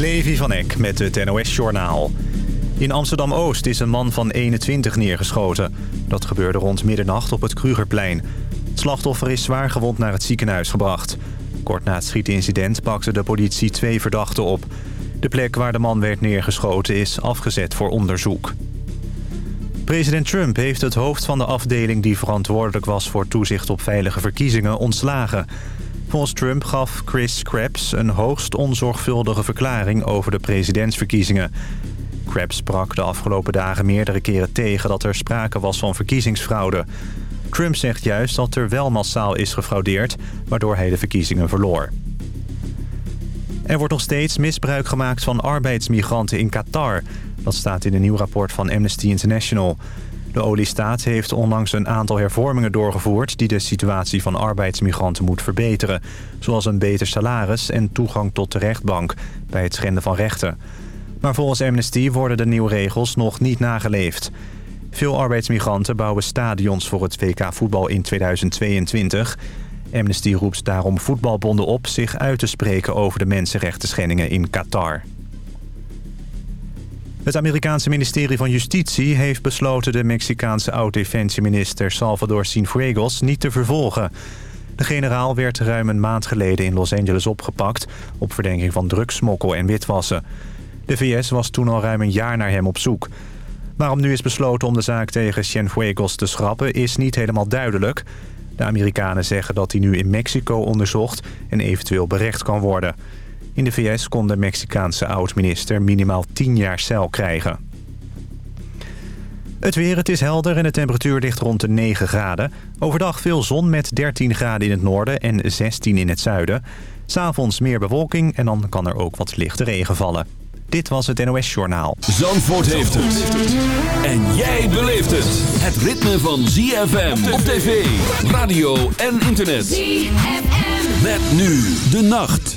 Levi van Eck met het NOS-journaal. In Amsterdam-Oost is een man van 21 neergeschoten. Dat gebeurde rond middernacht op het Krugerplein. Het slachtoffer is zwaar gewond naar het ziekenhuis gebracht. Kort na het schietincident pakte de politie twee verdachten op. De plek waar de man werd neergeschoten is afgezet voor onderzoek. President Trump heeft het hoofd van de afdeling die verantwoordelijk was... voor toezicht op veilige verkiezingen ontslagen... Volgens Trump gaf Chris Krebs een hoogst onzorgvuldige verklaring over de presidentsverkiezingen. Krebs sprak de afgelopen dagen meerdere keren tegen dat er sprake was van verkiezingsfraude. Trump zegt juist dat er wel massaal is gefraudeerd, waardoor hij de verkiezingen verloor. Er wordt nog steeds misbruik gemaakt van arbeidsmigranten in Qatar. Dat staat in een nieuw rapport van Amnesty International. De oliestaat heeft onlangs een aantal hervormingen doorgevoerd... die de situatie van arbeidsmigranten moet verbeteren. Zoals een beter salaris en toegang tot de rechtbank... bij het schenden van rechten. Maar volgens Amnesty worden de nieuwe regels nog niet nageleefd. Veel arbeidsmigranten bouwen stadions voor het WK voetbal in 2022. Amnesty roept daarom voetbalbonden op zich uit te spreken... over de mensenrechten schendingen in Qatar. Het Amerikaanse ministerie van Justitie heeft besloten de Mexicaanse oud-defensieminister Salvador Cienfuegos niet te vervolgen. De generaal werd ruim een maand geleden in Los Angeles opgepakt op verdenking van drugsmokkel en witwassen. De VS was toen al ruim een jaar naar hem op zoek. Waarom nu is besloten om de zaak tegen Cienfuegos te schrappen is niet helemaal duidelijk. De Amerikanen zeggen dat hij nu in Mexico onderzocht en eventueel berecht kan worden. In de VS kon de Mexicaanse oud-minister minimaal 10 jaar cel krijgen. Het weer, het is helder en de temperatuur ligt rond de 9 graden. Overdag veel zon met 13 graden in het noorden en 16 in het zuiden. S'avonds meer bewolking en dan kan er ook wat lichte regen vallen. Dit was het NOS Journaal. Zandvoort heeft het. En jij beleeft het. Het ritme van ZFM op tv, radio en internet. ZFM. Met nu de nacht.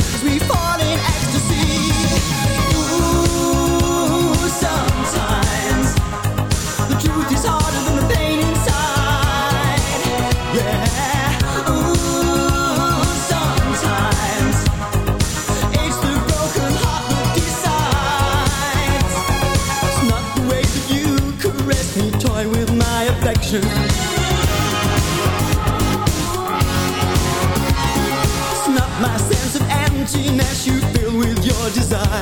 emptiness you fill with your desire.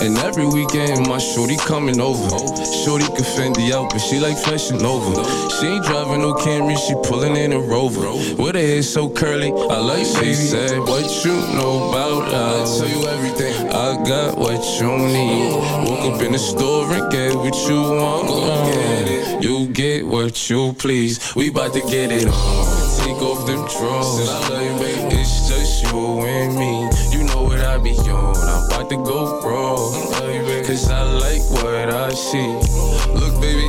And every weekend, my shorty coming over. Shorty can Fendi out, but she like flashing over. She ain't driving no Camry, she pulling in a Rover. With her hair so curly, I like she said, What you know about? I tell you everything. I got what you need. Woke up in the store and get what you want. You get what you please. We bout to get it on. Take off them drawers. It's just you and me. You know what I be on. I'm about to go raw. Cause I like what I see. Look, baby,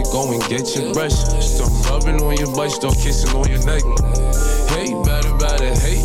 go and get your brush. Start rubbing on your butt, start kissing on your neck. Hate bad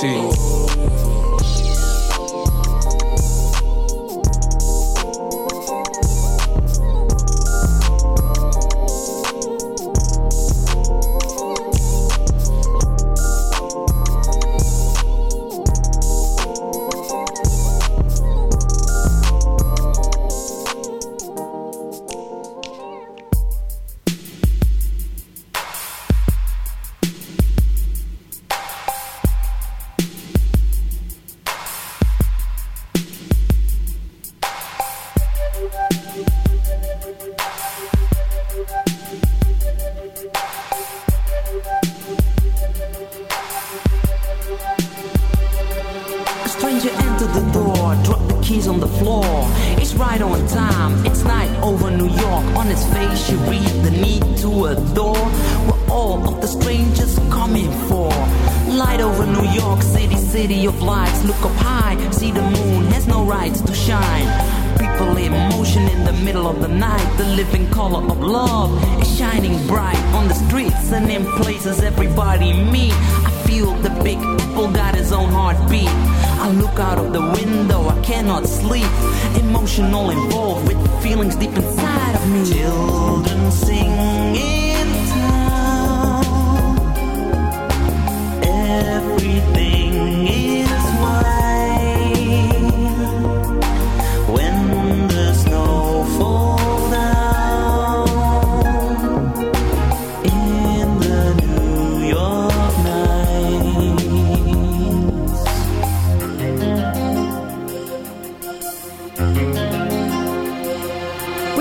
See.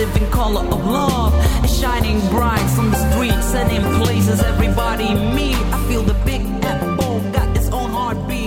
living color of love. And shining bright from the streets and in places everybody meet. I feel the big apple got its own heartbeat.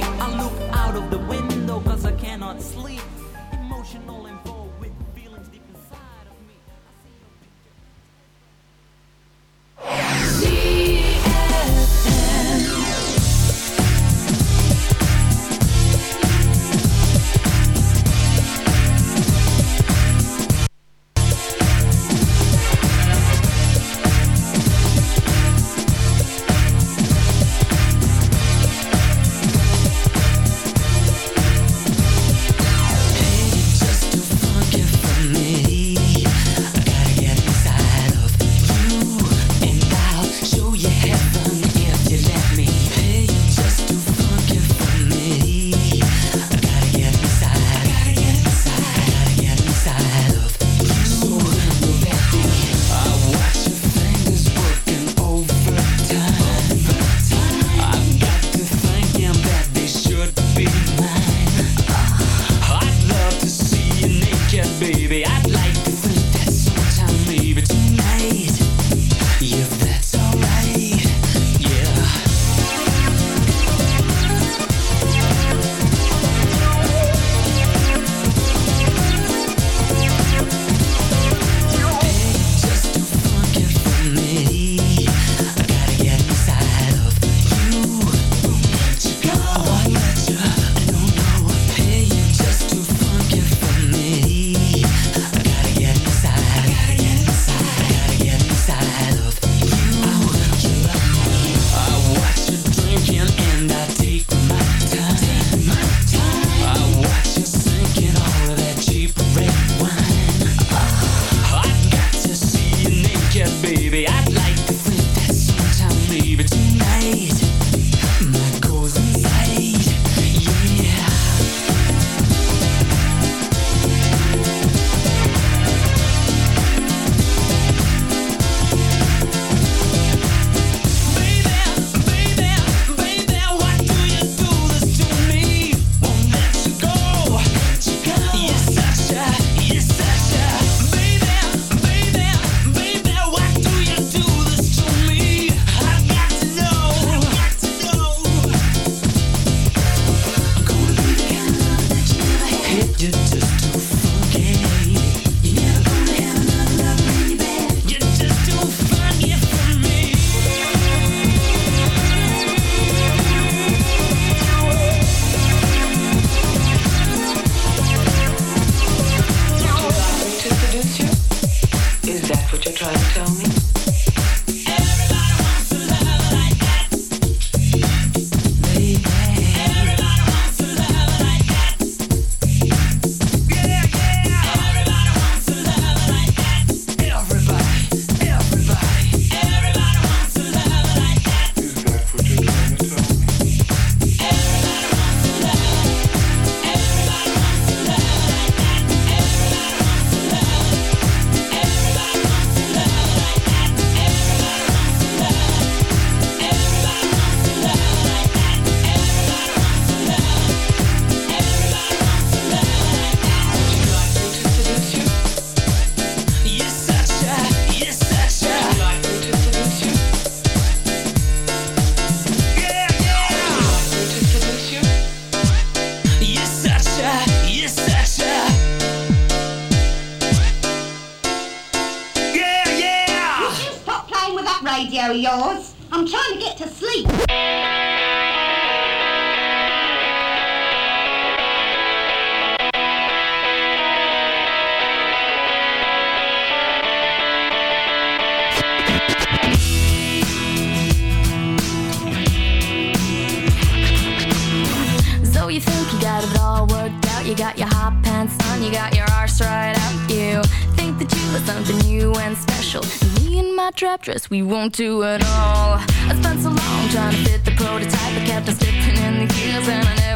fortress, we won't do it all. I spent so long trying to fit the prototype, I kept on slipping in the gears and I never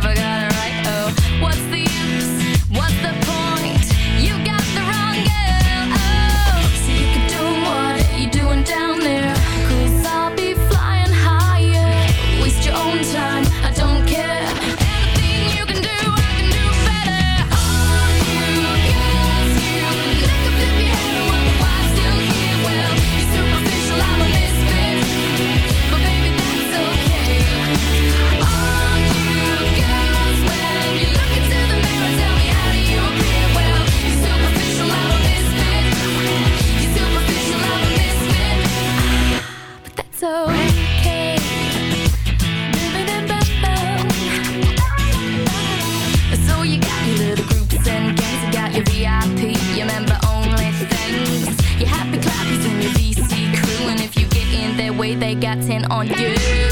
on you.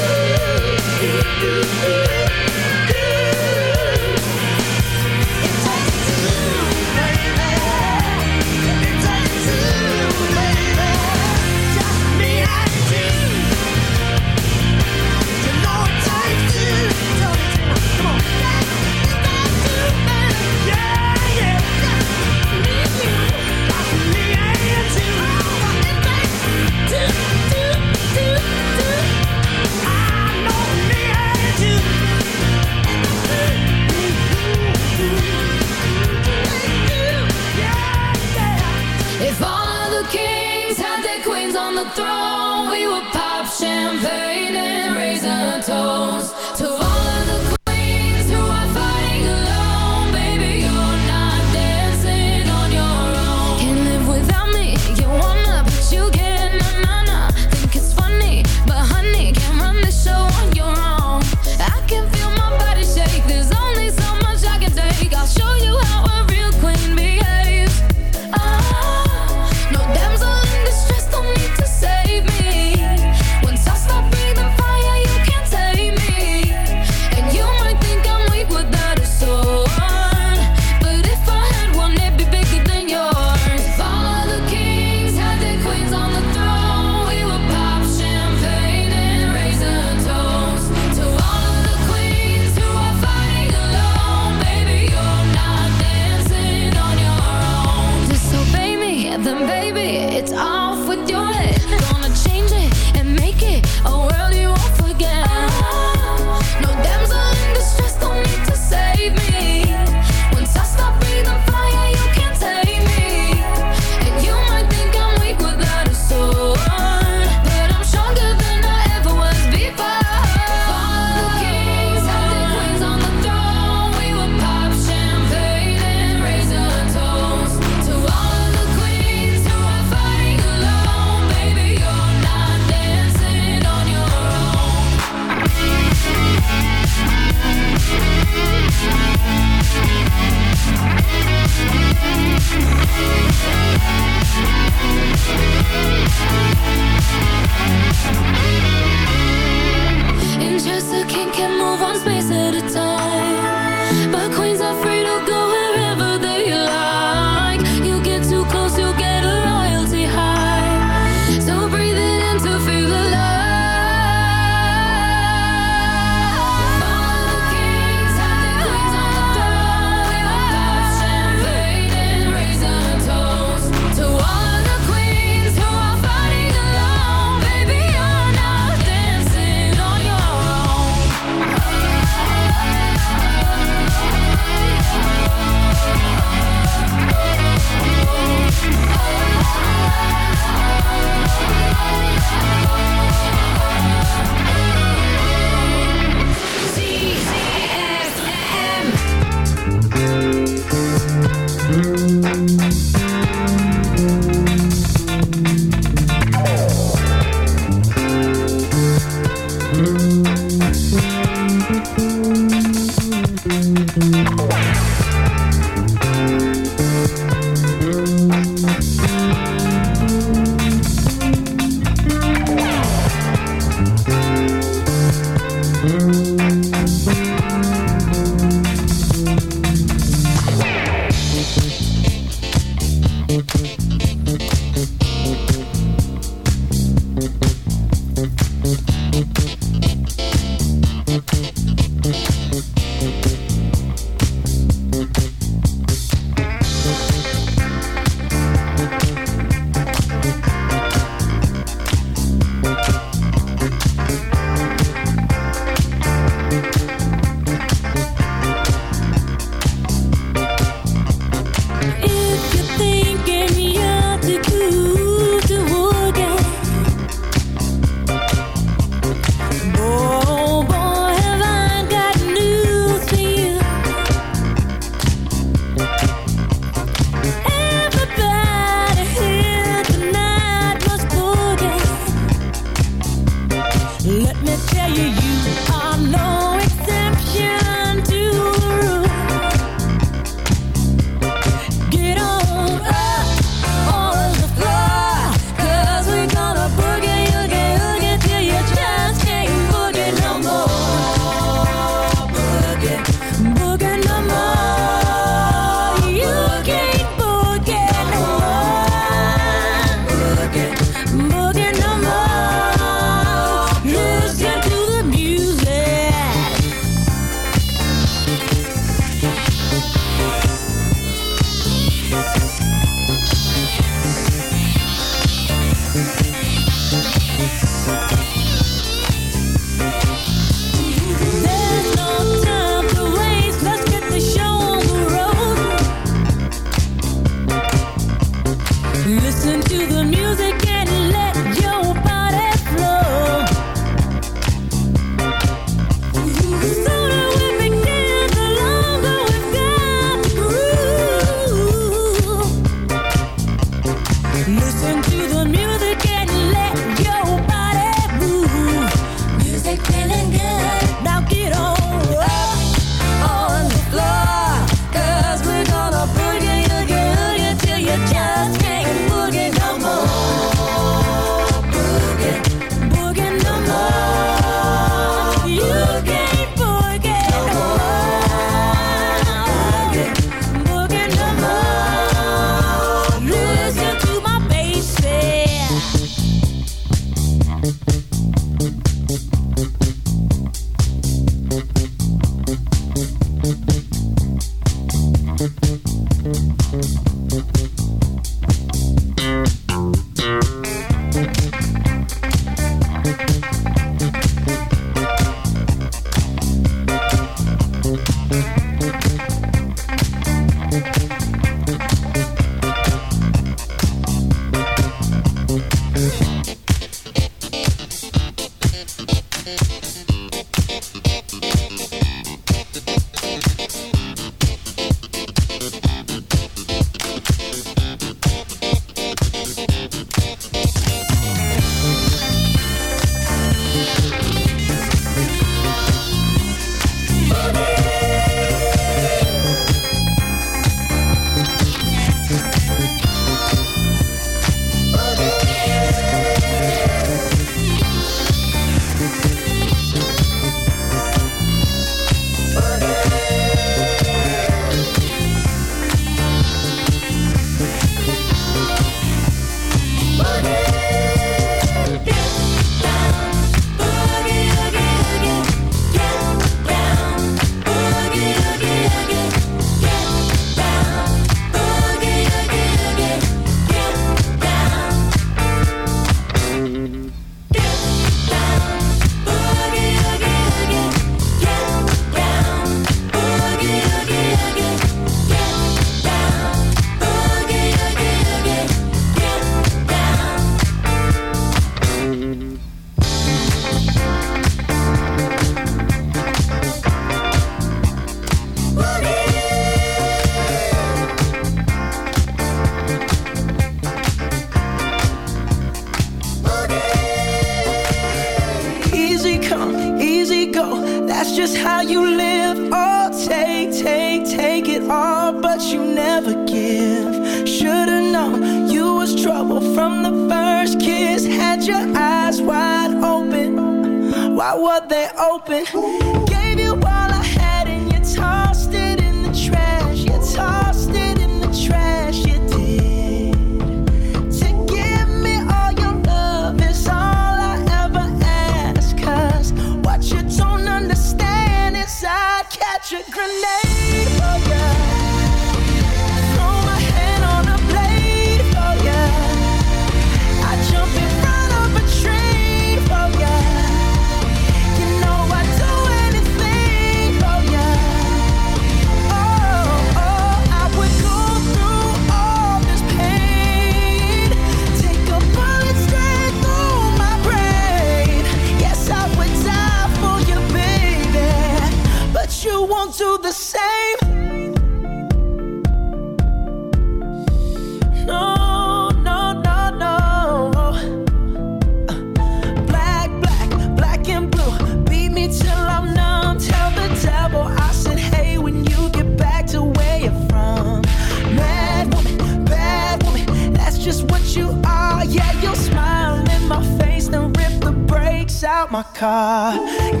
My car.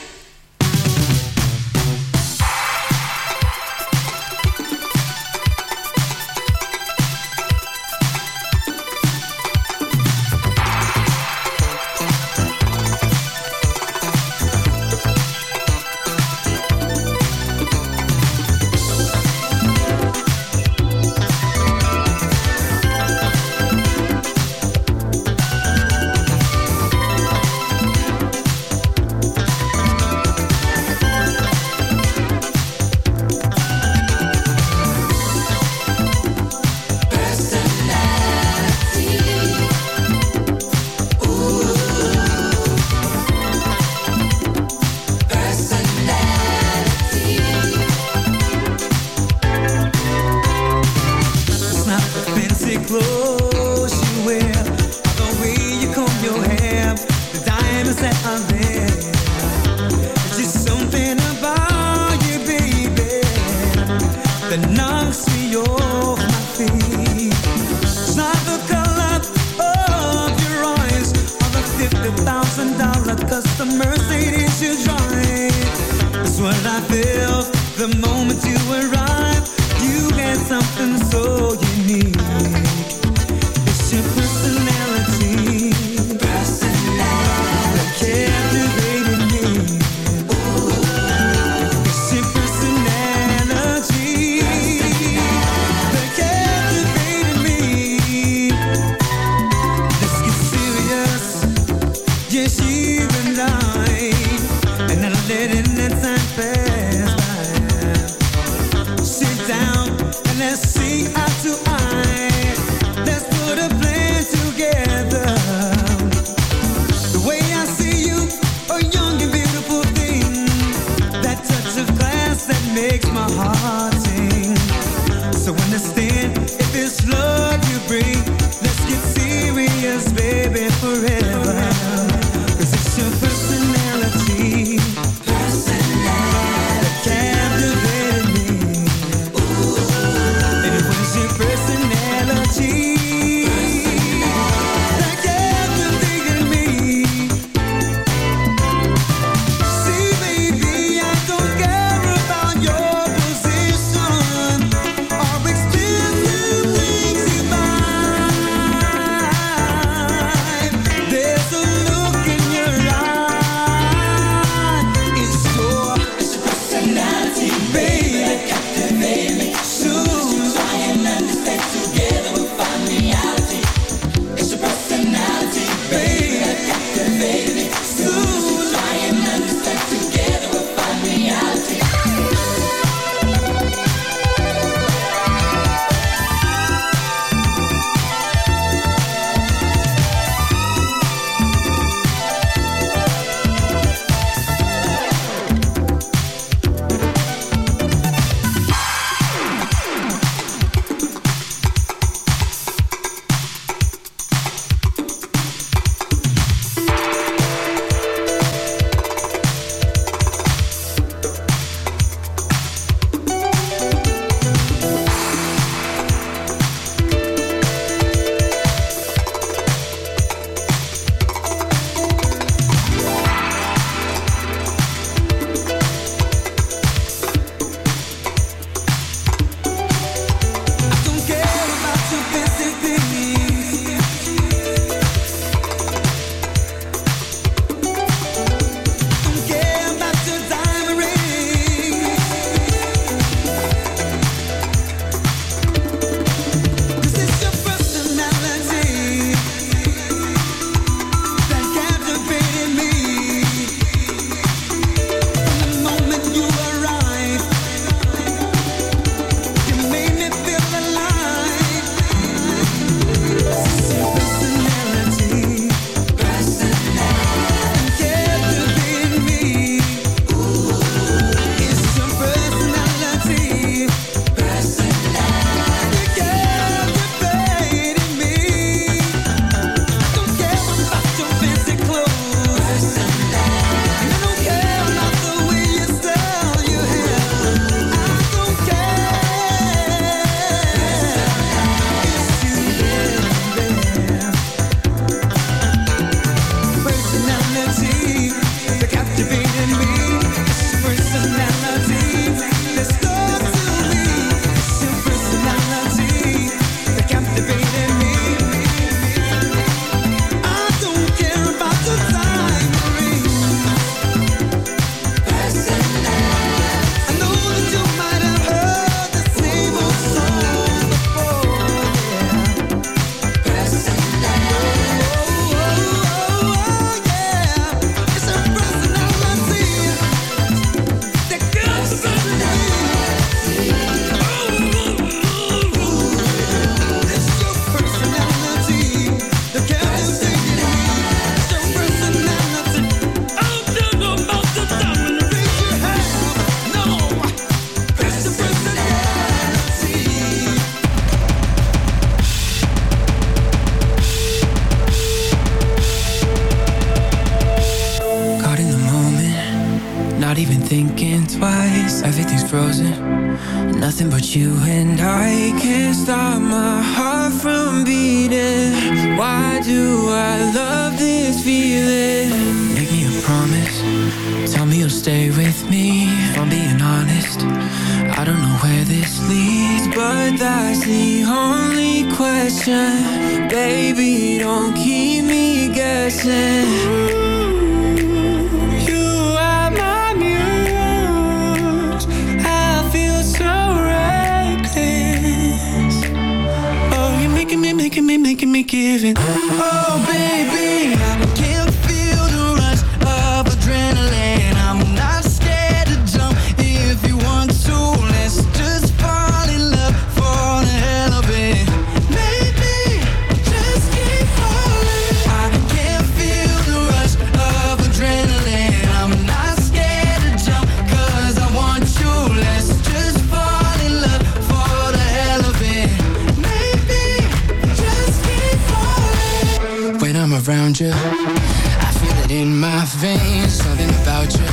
I feel it in my veins, something about you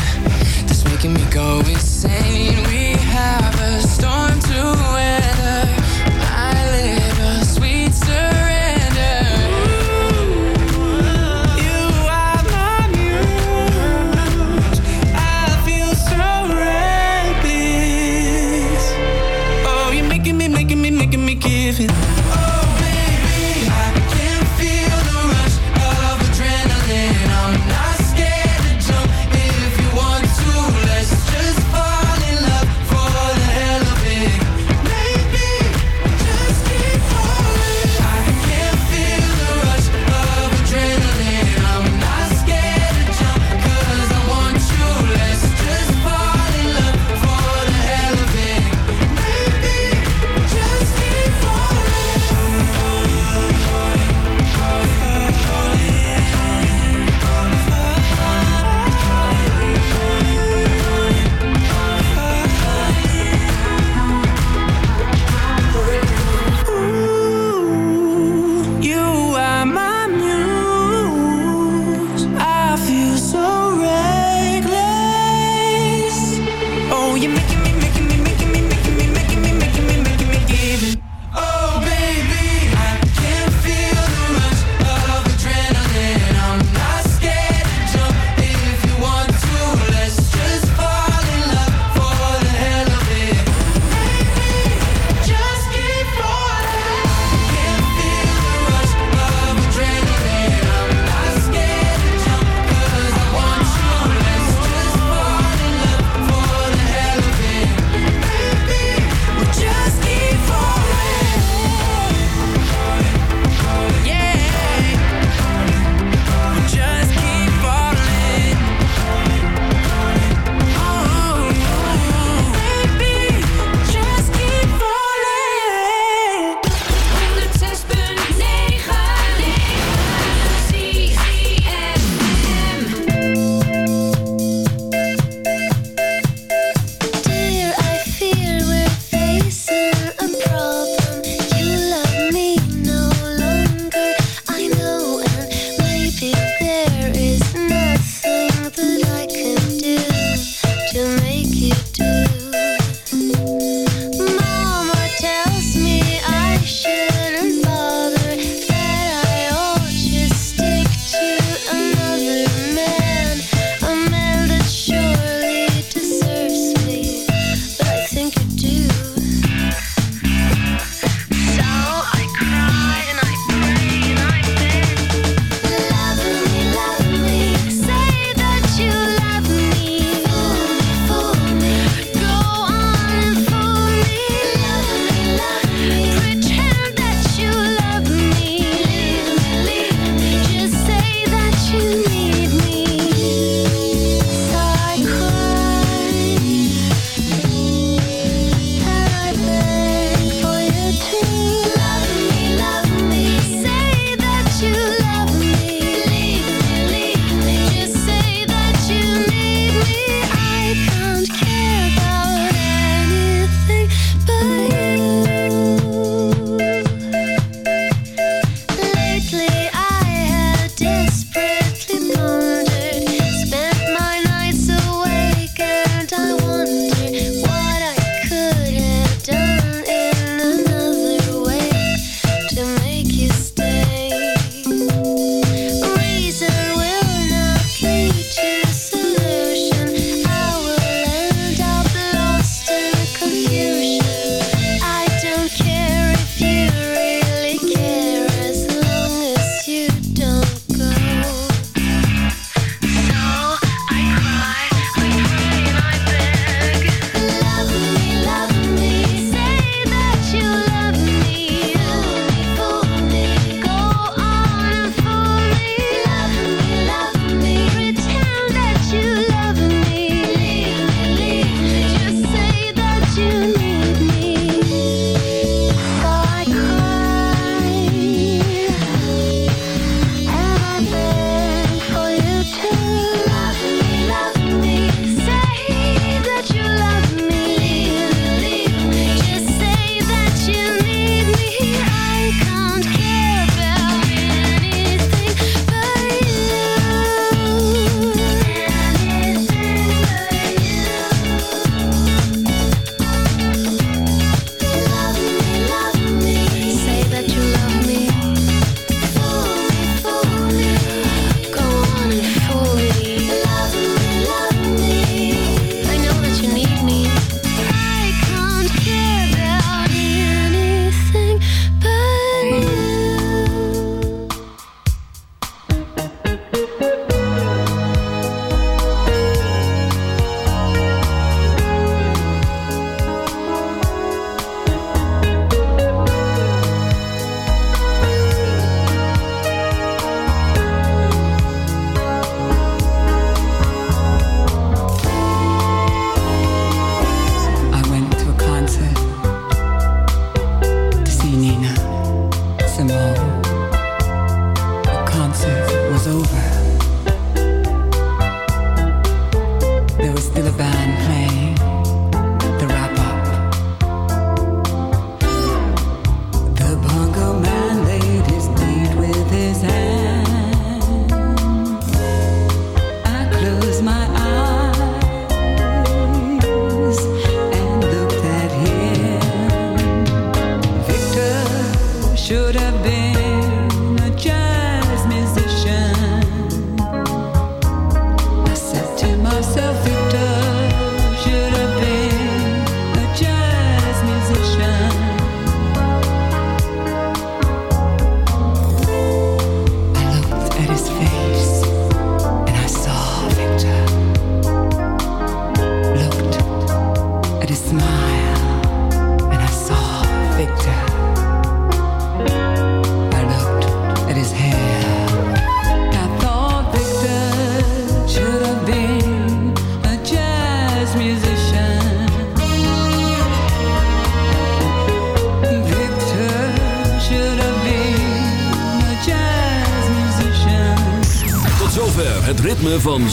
that's making me go insane. We have a storm to